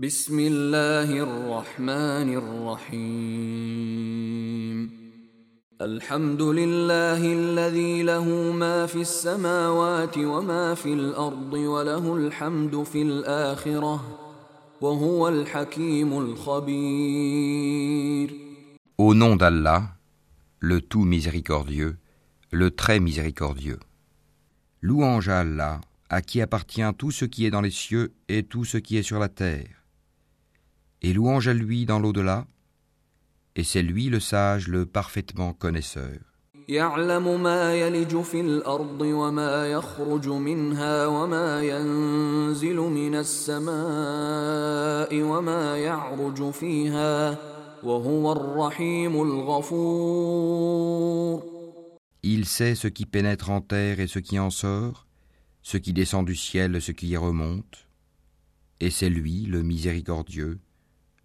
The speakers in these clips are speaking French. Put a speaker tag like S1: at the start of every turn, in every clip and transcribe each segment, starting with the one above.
S1: بسم الله الرحمن الرحيم الحمد لله الذي له ما في السماوات وما في الارض وله الحمد في الاخره وهو الحكيم الخبير
S2: Au nom d'Allah, le tout miséricordieux, le très miséricordieux. Louange à Allah, à qui appartient tout ce qui est dans les cieux et tout ce qui est sur la terre. Et louange à lui dans l'au-delà, et c'est lui le sage, le parfaitement connaisseur.
S1: يعلم ما يلج في الارض وما يخرج منها وما ينزل من السماء وما يعرج فيها وهو الرحيم الغفور
S2: Il sait ce qui pénètre en terre et ce qui en sort, ce qui descend du ciel et ce qui y remonte, et c'est lui le miséricordieux,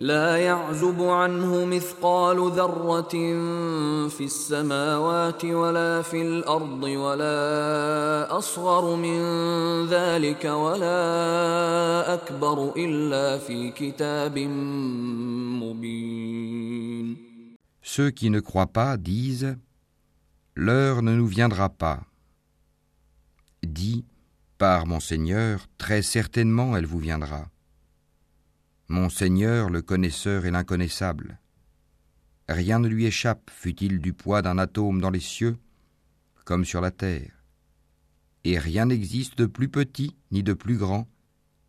S1: لا يعزب عنه مثقال ذرة في السماوات ولا في الأرض ولا أصغر من ذلك ولا أكبر إلا في كتاب مبين
S2: Ceux qui ne croient pas disent L'heure ne nous viendra pas. Dis Par mon Seigneur, très certainement elle vous viendra. Mon Seigneur, le connaisseur et l'inconnaissable. Rien ne lui échappe, fût-il du poids d'un atome dans les cieux, comme sur la terre. Et rien n'existe de plus petit ni de plus grand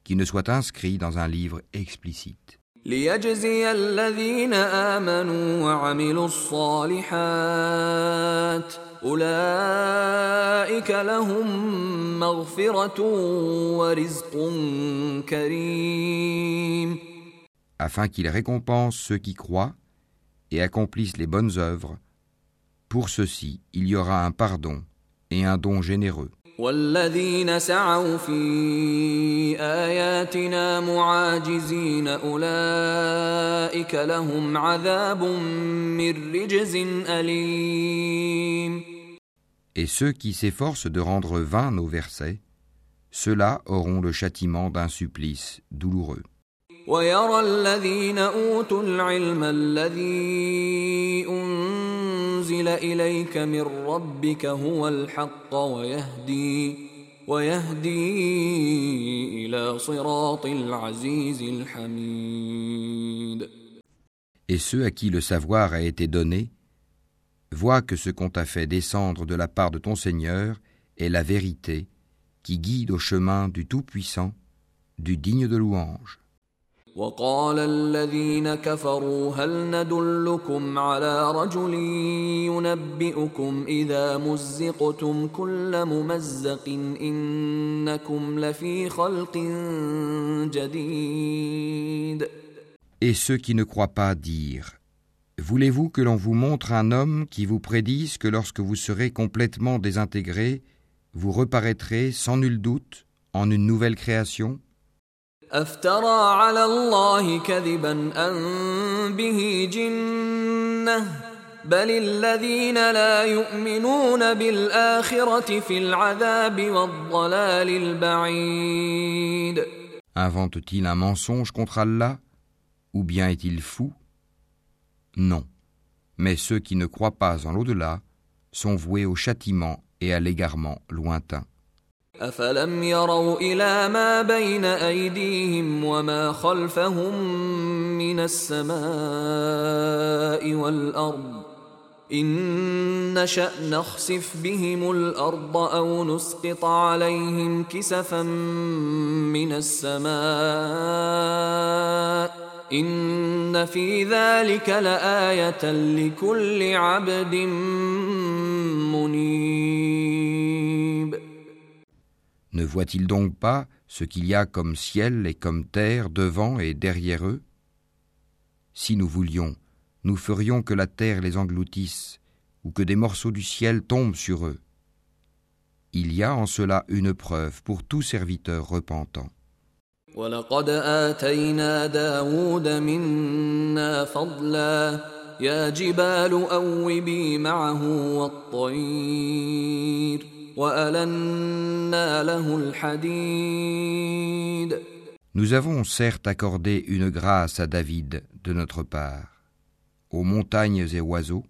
S2: qui ne soit inscrit dans un livre explicite.
S1: ليجزي الذين آمنوا وعملوا الصالحات أولئك لهم مغفرة ورزق كريم
S2: afin qu'il récompense ceux qui croient et accomplissent les bonnes œuvres. Pour ceux-ci, il y aura un pardon et un don généreux.
S1: والذين سعوا في آياتنا معاجزين أولئك لهم عذاب من رجز أليم
S2: Et ceux qui s'efforcent de rendre vains nos versets, ceux-là auront le châtiment d'un supplice douloureux.
S1: ويرى الذين أوتوا العلم الذي أنزل إليك من ربك هو الحق ويهدي ويهدي إلى صراط العزيز الحميد
S2: Et ceux à qui le savoir a été donné, voient que ce qu'on t'a fait descendre de la part de ton Seigneur est la vérité qui guide au chemin du Tout-Puissant, du digne de louange.
S1: وقال الذين كفروا هل ندلكم على رجل ينبئكم إذا مزقتم كل ممزق إنكم لفي خلق جديد
S2: Et ceux qui ne croient pas dirent Voulez-vous que l'on vous montre un homme qui vous prédise que lorsque vous serez complètement désintégré, vous reparaîtrez sans nul doute en une nouvelle création? Invente-t-il un mensonge contre Allah Ou bien est-il fou? Non. Mais ceux qui ne croient pas en l'au-delà sont voués au châtiment et à l'égarement lointain.
S1: أفلم يروا إلى ما بين أيديهم وما خلفهم من السماء والأرض إن نشأ نخسف بهم الأرض أو نسقط عليهم كسفا من السماء إن في ذلك لآية لكل عبد منيب
S2: Ne voient-ils donc pas ce qu'il y a comme ciel et comme terre devant et derrière eux Si nous voulions, nous ferions que la terre les engloutisse ou que des morceaux du ciel tombent sur eux. Il y a en cela une preuve pour tout serviteur repentant.
S1: ولقد آتينا داود منا فضلا يا جبال أوبي معه والطير وألنا له الحديد
S2: Nous avons certes accordé une grâce à David de notre part, aux montagnes et oiseaux,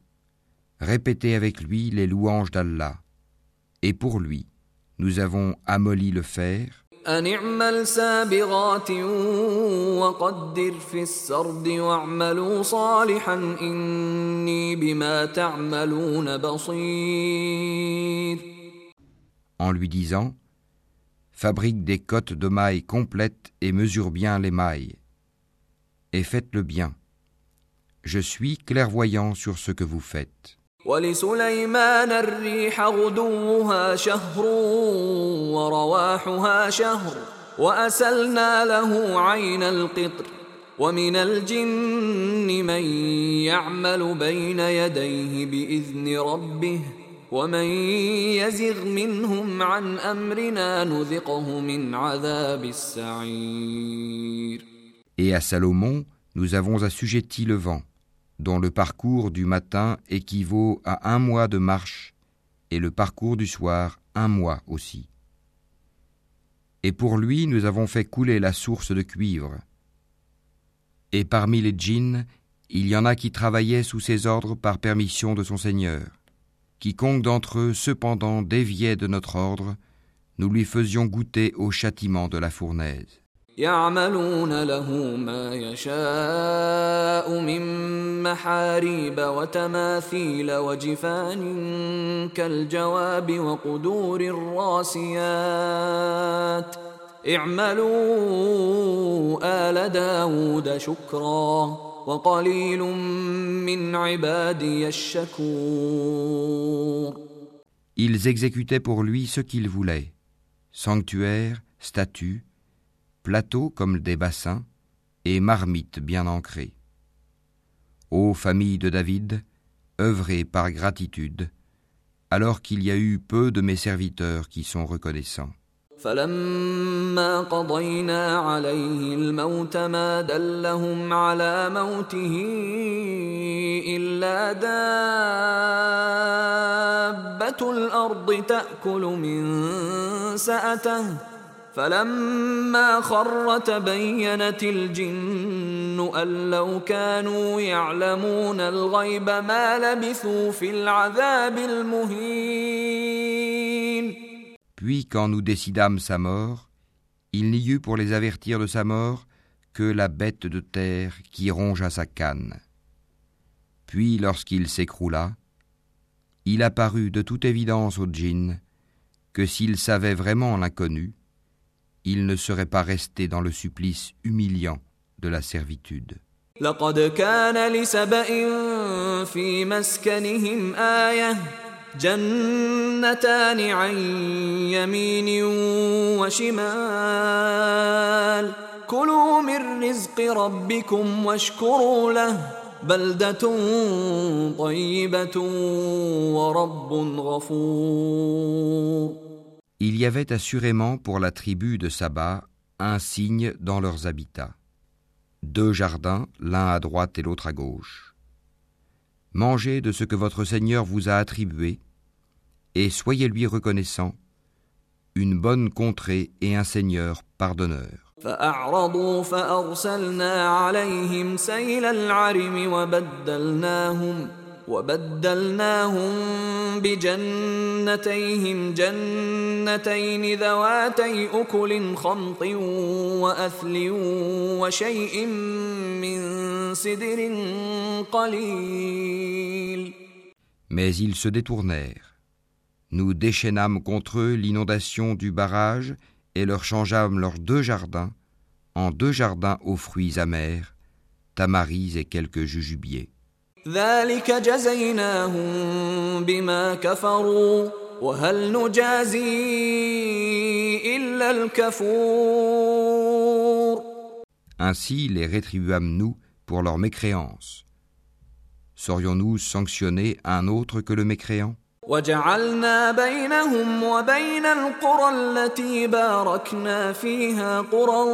S2: répétez avec lui les louanges d'Allah, et pour lui, nous avons amolli le fer,
S1: أن اعمل سابغات وقدر في السرد واعملوا صالحا إني بما تعملون بصير
S2: en lui disant Fabrique des cottes de mailles complètes et mesure bien les mailles, et faites-le bien. Je suis clairvoyant sur ce que vous faites.
S1: ولسليمان الريح غدوها شهر ورواحها شهر وأسلنا له عين القطر ومن الجن من يعمل بين يديه بإذن ربه ومن يزغ منهم عن أمرنا نذقه من عذاب السعير
S2: Et à Salomon, nous avons assujetti le vent. Dont le parcours du matin équivaut à un mois de marche et le parcours du soir un mois aussi. Et pour lui nous avons fait couler la source de cuivre. Et parmi les djinns, il y en a qui travaillaient sous ses ordres par permission de son Seigneur. Quiconque d'entre eux cependant déviait de notre ordre, nous lui faisions goûter au châtiment de la fournaise.
S1: يعملون له ما يشاء من محاريب وتماثيل وجفان كالجواب وقدور الراسيات. اعملوا آل داود شكرا وقليل من عبادي الشكور.
S2: Ils exécutaient pour lui ce qu'ils voulaient, sanctuaires, statues, plateaux comme des bassins et marmites bien ancrées. Ô famille de David, œuvrez par gratitude, alors qu'il y a eu peu de mes serviteurs qui sont reconnaissants.
S1: فلما خر تبينت الجن أن لو كانوا يعلمون الغيب ما لبثوا في العذاب المهين
S2: Puis quand nous décidâmes sa mort, il n'y eut pour les avertir de sa mort que la bête de terre qui rongea sa canne. Puis lorsqu'il s'écroula, il apparut de toute évidence au djinn que s'il savait vraiment l'inconnu, il ne serait pas resté dans le supplice humiliant de la servitude.
S1: لقد كان لسبأ في مسكنهم آية جنتان عن يمين وشمال كلوا من رزق ربكم واشكروا له بلدة طيبة ورب غفور
S2: Il y avait assurément pour la tribu de Saba un signe dans leurs habitats. Deux jardins, l'un à droite et l'autre à gauche. Mangez de ce que votre Seigneur vous a attribué, et soyez lui reconnaissant, une bonne contrée et un Seigneur pardonneur.
S1: وبدلناهم بجنتيهم جنتين ذواتي أكل خمط وأثل وشيء من سدر قليل
S2: Mais ils se détournèrent. Nous déchaînâmes contre eux l'inondation du barrage et leur changeâmes leurs deux jardins en deux jardins aux fruits amers, tamaris et quelques jujubiers.
S1: ذلك جزيناهم بما كفروا وهل نجازي إلا الكفور
S2: Ainsi les rétribuâmes-nous pour leur mécréance. Saurions-nous sanctionner un autre que le mécréant
S1: وجعلنا بينهم وبين القرى التي باركنا فيها قرى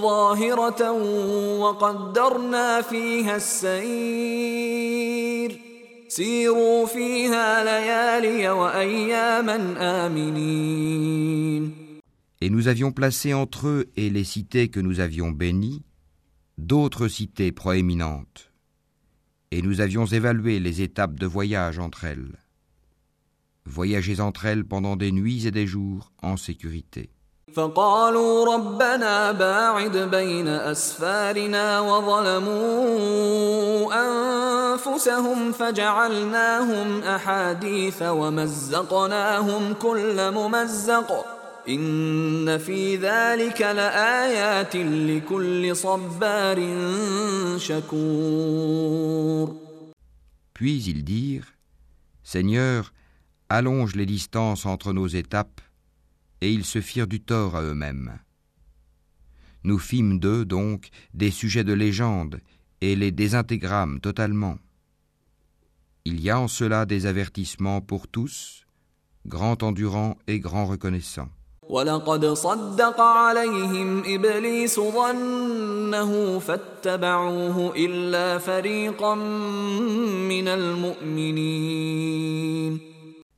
S1: ظاهرة وقدرنا فيها السير سيروا فيها ليالي وأياما آمنين
S2: Et nous avions placé entre eux et les cités que nous avions bénies d'autres cités proéminentes. Et nous avions évalué les étapes de voyage entre elles. Voyagez entre elles pendant des nuits et des jours en sécurité.
S1: فقالوا ربنا باعد بين أسفارنا وظلموا أنفسهم فجعلناهم أحاديث ومزقناهم كل ممزق إن في ذلك لآيات لكل صبار شكور
S2: Puis ils dirent, Seigneur, allonge les distances entre nos étapes, et ils se firent du tort à eux-mêmes. Nous fîmes d'eux, donc, des sujets de légende, et les désintégrâmes totalement. Il y a en cela des avertissements pour tous, grand endurant et grand reconnaissant.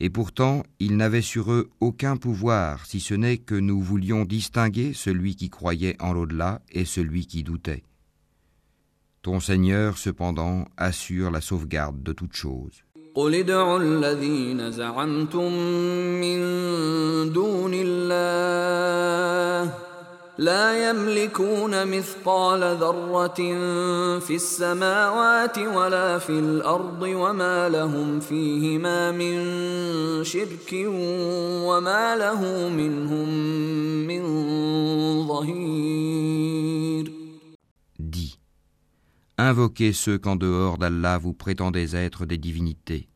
S2: Et pourtant, ils n'avaient sur eux aucun pouvoir, si ce n'est que nous voulions distinguer celui qui croyait en l'au-delà et celui qui doutait. Ton Seigneur, cependant, assure la sauvegarde de toutes choses.
S1: لا يملكون مثقال ذرة في السماوات ولا في الأرض وما لهم فيهما من شرك وما له منهم من ظهير
S2: Dis, invoquez ceux qu'en dehors d'Allah vous prétendez être des divinités.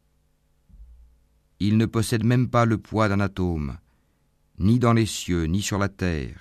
S2: Ils ne possèdent même pas le poids d'un atome, ni dans les cieux, ni sur la terre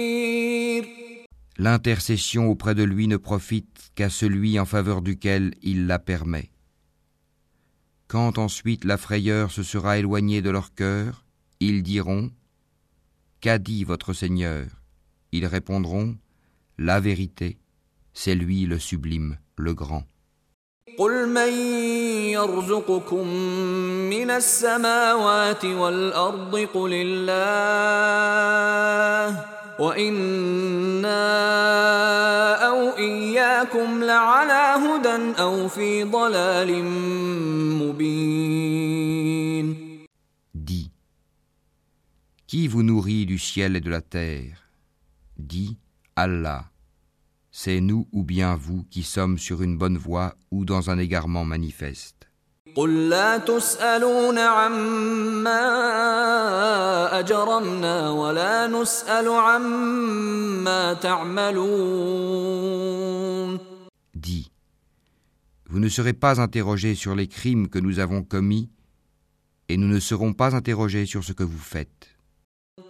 S2: L'intercession auprès de lui ne profite qu'à celui en faveur duquel il la permet. Quand ensuite la frayeur se sera éloignée de leur cœur, ils diront Qu'a dit votre Seigneur? Ils répondront La vérité, c'est lui le sublime, le grand. Dis, qui vous nourrit du ciel et de la terre? Dis, Allah. C'est nous ou bien vous qui sommes sur une bonne voie ou dans un égarement manifeste.
S1: قل لا تسألون عما أجرمنا ولا نسأل عما تعملون
S2: Dis, vous ne serez pas interrogés sur les crimes que nous avons commis et nous ne serons pas interrogés sur ce que vous faites.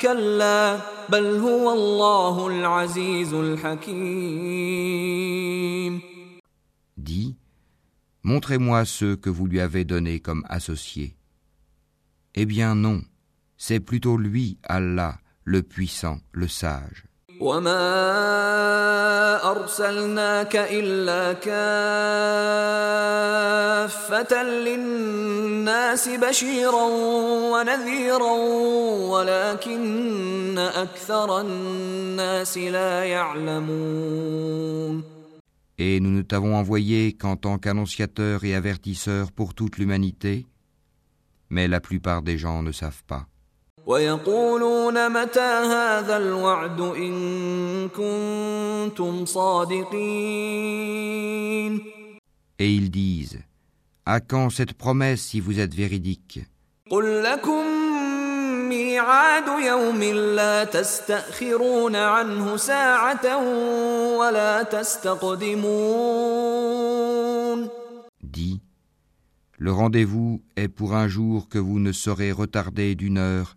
S1: كلا بل هو الله العزيز الحكيم
S2: Dis, montrez-moi ceux que vous lui avez donnés comme associés. Eh bien non, c'est plutôt lui, Allah, le puissant, le sage.
S1: وما أرسلناك إلا كافة للناس بشيرا ونذيرا ولكن أكثر الناس لا يعلمون
S2: Et nous ne t'avons envoyé qu'en tant qu'annonciateur et avertisseur pour toute l'humanité, mais la plupart des gens ne savent pas.
S1: ويقولون متى هذا الوعد إن كنتم صادقين
S2: Et ils disent À quand cette promesse si vous êtes véridique
S1: قل لكم ميعاد يوم لا تستأخرون عنه ساعة ولا تستقدمون
S2: Dis Le rendez-vous est pour un jour que vous ne saurez retarder d'une heure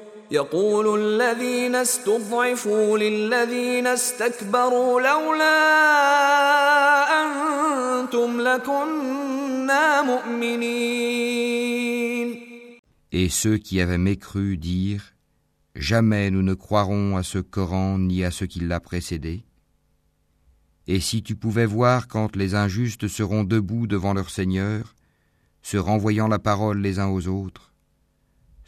S1: يقول الذين استضعفوا للذين استكبروا لولا أنتم لكنا مؤمنين
S2: Et ceux qui avaient mécru dirent Jamais nous ne croirons à ce Coran ni à ce qui l'a précédé. Et si tu pouvais voir quand les injustes seront debout devant leur Seigneur, se renvoyant la parole les uns aux autres,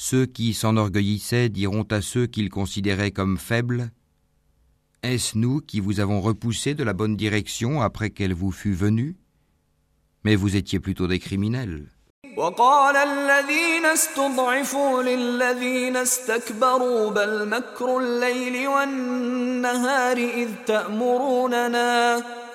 S2: Ceux qui s'enorgueillissaient diront à ceux qu'ils considéraient comme faibles Est-ce nous qui vous avons repoussé de la bonne direction après qu'elle vous fût venue Mais vous étiez plutôt des criminels.
S1: وقال الذين استضعفوا للذين استكبروا بل مكر الليل والنهار إذ تأمروننا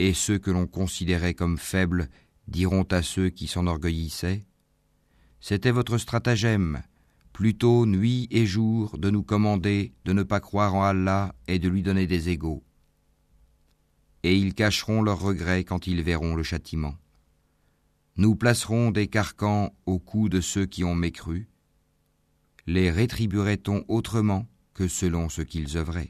S2: et ceux que l'on considérait comme faibles diront à ceux qui s'enorgueillissaient C'était votre stratagème, plutôt nuit et jour, de nous commander de ne pas croire en Allah et de lui donner des égaux. Et ils cacheront leurs regrets quand ils verront le châtiment. Nous placerons des carcans au cou de ceux qui ont mécru. Les rétribuerait-on autrement que selon ce qu'ils œuvraient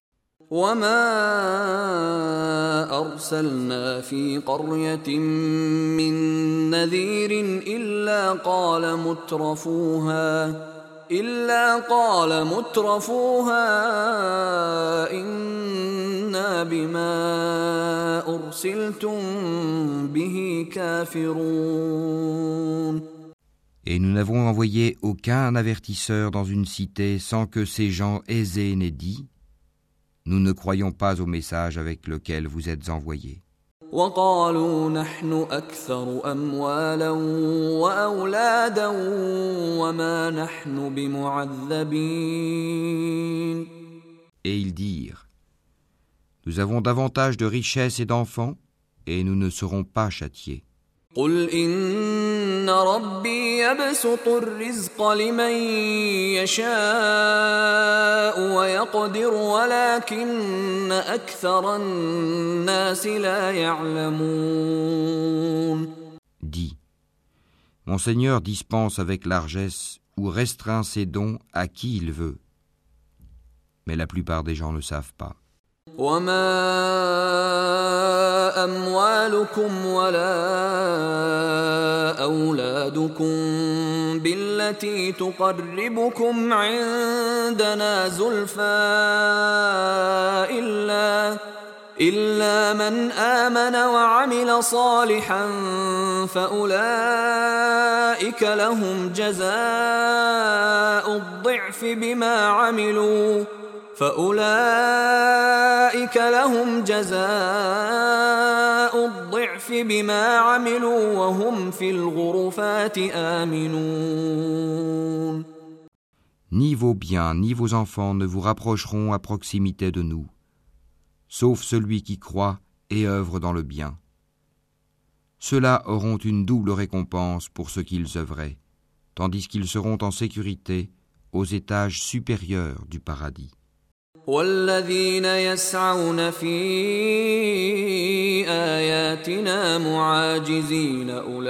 S2: et nous n'avons envoyé aucun avertisseur dans une cité sans que ces gens aisés n'aient dit Nous ne croyons pas au message avec lequel vous êtes envoyés.
S1: وقالوا نحن أكثر أموالا وأولادا وما نحن بمعذبين
S2: Et ils dirent Nous avons davantage de richesses et d'enfants, et nous ne serons pas châtiés.
S1: قل إن ربي يبسط الرزق لمن يشاء ويقدر ولكن أكثر الناس لا يعلمون
S2: Dis, Mon Seigneur dispense avec largesse ou restreint ses dons à qui il veut. Mais la plupart des gens ne savent pas.
S1: وما أموالكم ولا أولادكم بالتي تقربكم عندنا زلفى إلا إلا من آمن وعمل صالحا فأولئك لهم جزاء الضعف بما عملوا فأولئك لهم جزاء الضعف بما عملوا وهم في الغرفات آمنون
S2: Ni vos biens ni vos enfants ne vous rapprocheront à proximité de nous, sauf celui qui croit et œuvre dans le bien. Ceux-là auront une double récompense pour ce qu'ils œuvraient, tandis qu'ils seront en sécurité aux étages supérieurs du paradis.
S1: والذين يسعون في آياتنا معاجزين أولئك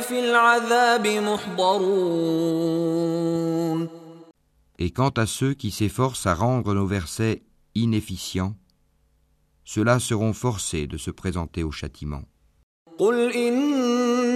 S1: في العذاب محضرون
S2: Et quant à ceux qui s'efforcent à rendre nos versets inefficients, ceux-là seront forcés de se présenter au châtiment.
S1: قل إن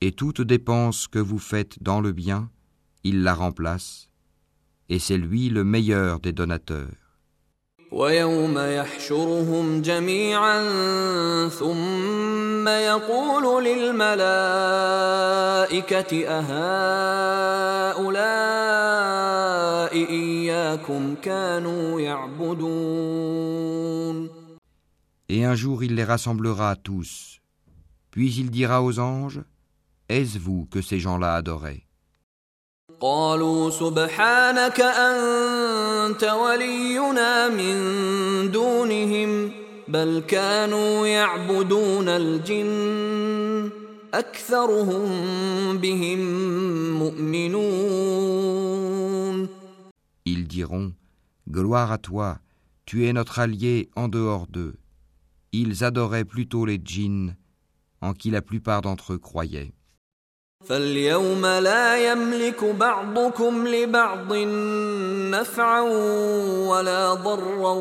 S2: et toute dépense que vous faites dans le bien, il la remplace, et c'est lui le meilleur des donateurs.
S1: ويوم يحشرهم جميعا ثم يقول للملائكة أهؤلاء إياكم كانوا يعبدون
S2: Et un jour il les rassemblera tous, puis il dira aux anges, Est-ce vous que ces gens-là adoraient
S1: قالوا سبحانك أنت ولينا من دونهم بل كانوا يعبدون الجن أكثرهم بهم مؤمنون
S2: Ils diront, Gloire à toi, tu es notre allié en dehors d'eux. Ils adoraient plutôt les djinns, en qui la plupart d'entre eux croyaient.
S1: فاليوم لا يملك بعضكم لبعض نفعا ولا ضرا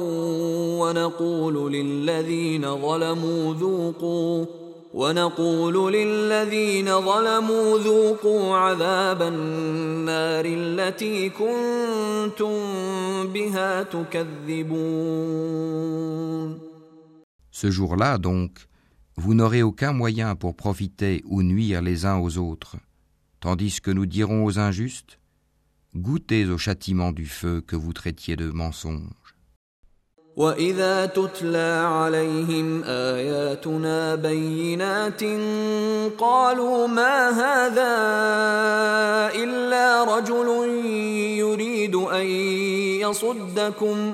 S1: ونقول للذين ظلموا ذوقوا ونقول للذين ظلموا ذوقوا عذاب النار التي كنتم بها تكذبون.
S2: Ce jour-là, donc, vous n'aurez aucun moyen pour profiter ou nuire les uns aux autres, tandis que nous dirons aux injustes, Goûtez au châtiment du feu que vous traitiez de mensonge.
S1: وإذا تتلى عليهم آياتنا بينات قالوا ما هذا إلا رجل يريد أن يصدكم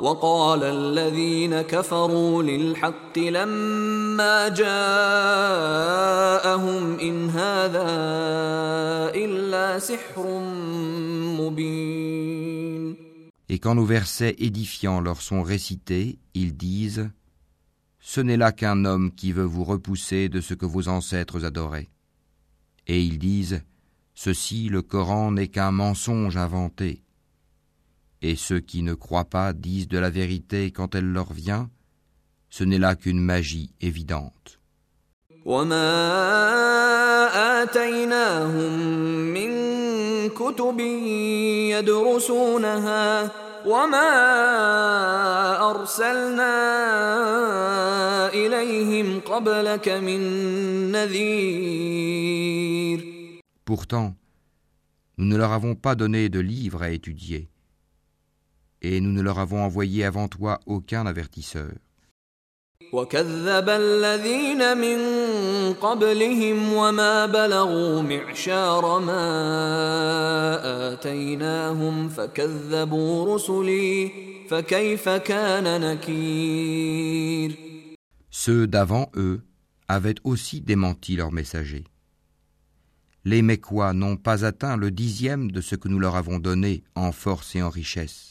S1: وقال الذين كفروا للحق لما جاءهم إن هذا إلا سحر مبين
S2: Et quand nos versets édifiants leur sont récités, ils disent Ce n'est là qu'un homme qui veut vous repousser de ce que vos ancêtres adoraient. Et ils disent
S1: Ceci, le Coran n'est qu'un mensonge inventé. Et ceux qui ne croient pas disent de la vérité quand elle leur vient, ce n'est là qu'une magie évidente. Pourtant, nous ne leur avons pas donné de livres à étudier, et nous ne leur avons envoyé avant toi aucun avertisseur. Ceux d'avant eux avaient aussi démenti leurs messagers. Les Mécois n'ont pas atteint le dixième de ce que nous leur avons donné en force et en richesse.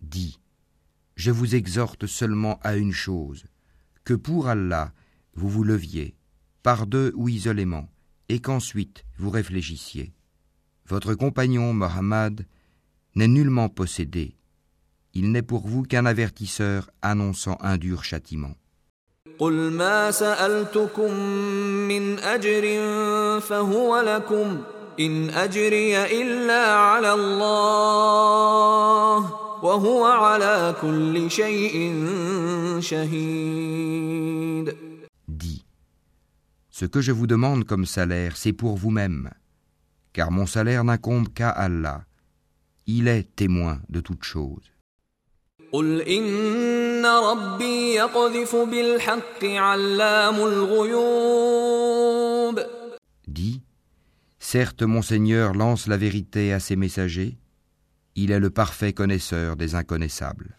S1: Dis, je vous exhorte seulement à une chose, que pour Allah vous vous leviez, par deux ou isolément, et qu'ensuite vous réfléchissiez. Votre compagnon Mohammed n'est nullement possédé, il n'est pour vous qu'un avertisseur annonçant un dur châtiment.
S2: قل ما سألتكم من أجر فهو لكم إن أجري إلا على الله وهو على كل شيء شهيد
S1: Dis, ce que je vous demande comme salaire, c'est pour vous-même, car mon salaire n'incombe qu'à Allah. Il est témoin de toutes choses. Dis, certes mon Seigneur lance la vérité à ses messagers, il est le parfait connaisseur des inconnaissables.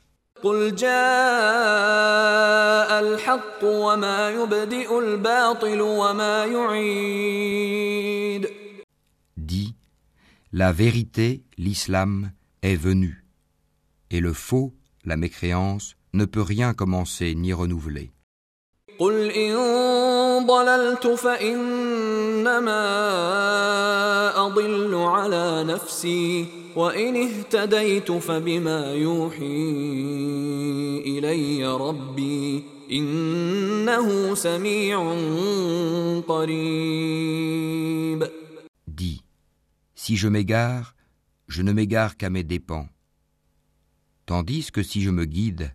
S1: Dis, la vérité, l'islam, est venue, et le faux la mécréance ne peut rien commencer ni renouveler. Dis, si je m'égare, je ne m'égare qu'à mes dépens tandis que si je me guide,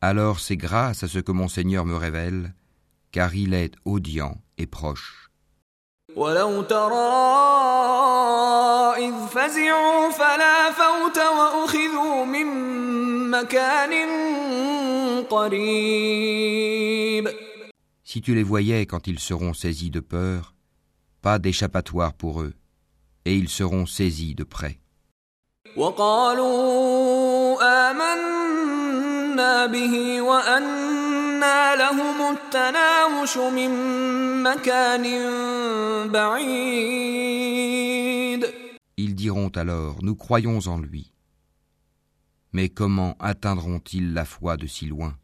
S1: alors c'est grâce à ce que mon Seigneur me révèle, car il est audient et proche. Si tu les voyais quand ils seront saisis de peur, pas d'échappatoire pour eux, et ils seront saisis de près. Ils diront alors, nous croyons en lui. Mais comment atteindront-ils la foi de si loin?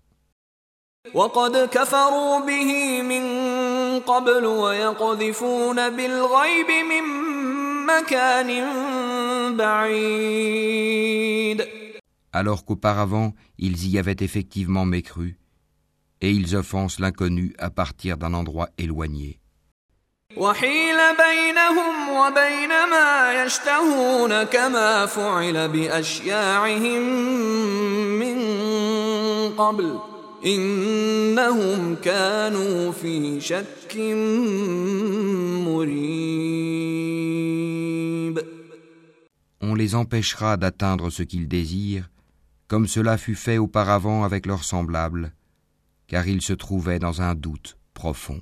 S1: Alors qu'auparavant ils y avaient effectivement mécru, et ils offensent l'inconnu à partir d'un endroit éloigné. On les empêchera d'atteindre ce qu'ils désirent comme cela fut fait auparavant avec leurs semblables,
S2: car il se trouvait dans un doute profond.